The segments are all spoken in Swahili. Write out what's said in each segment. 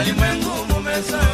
walimwengu mumezoea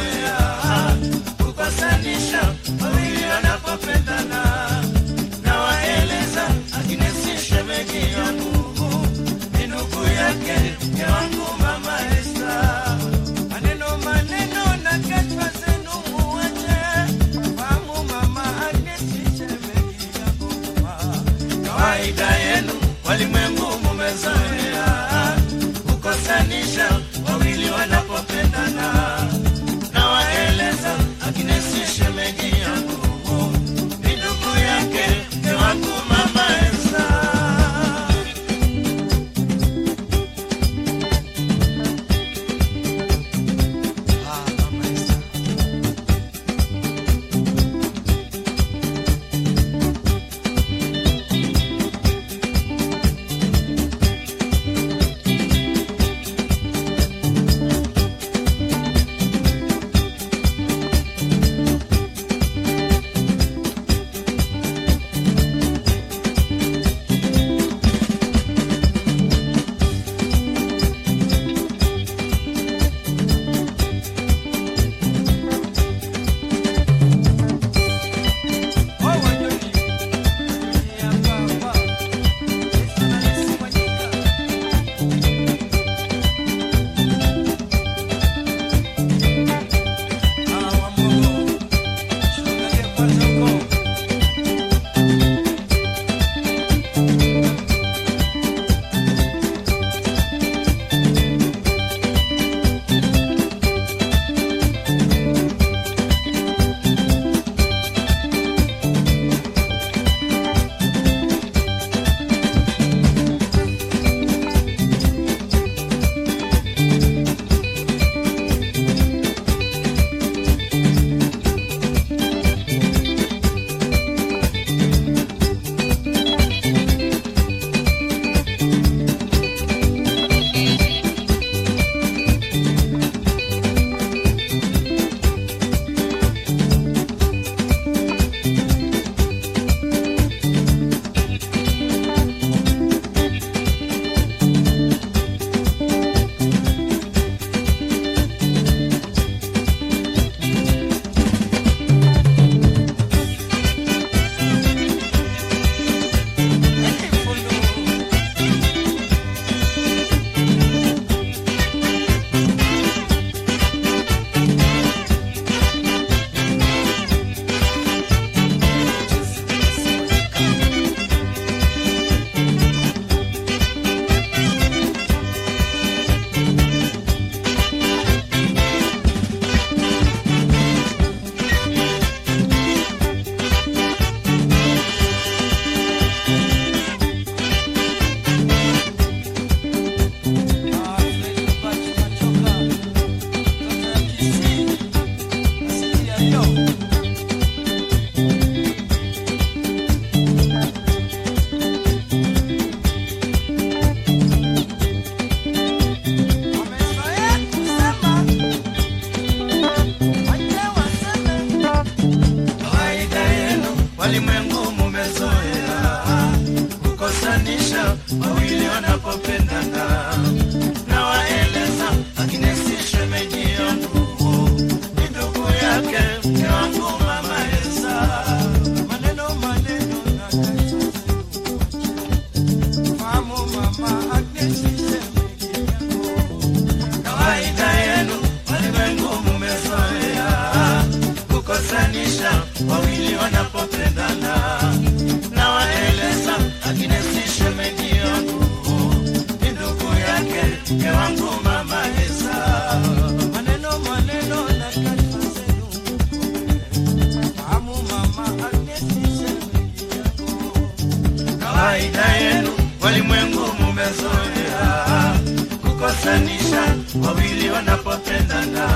kukosanisha wawili wanapopendana.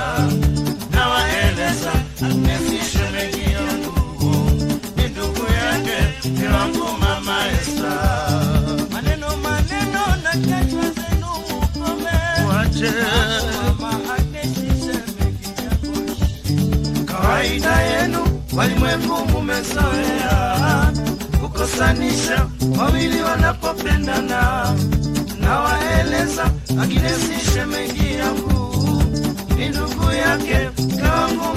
Na waeleza Agnesi shemeji yangu ni ndugu yake ni wangu mama Esta. Maneno maneno na kichwa zenu mukome wache. Mama Agnesi shemeji yangu. Kawaida yenu walimwengu mumezoea. Kukosanisha wawili wanapopendana na waeleza Agnesi shemeji yangu. Ni ndugu yake kawangu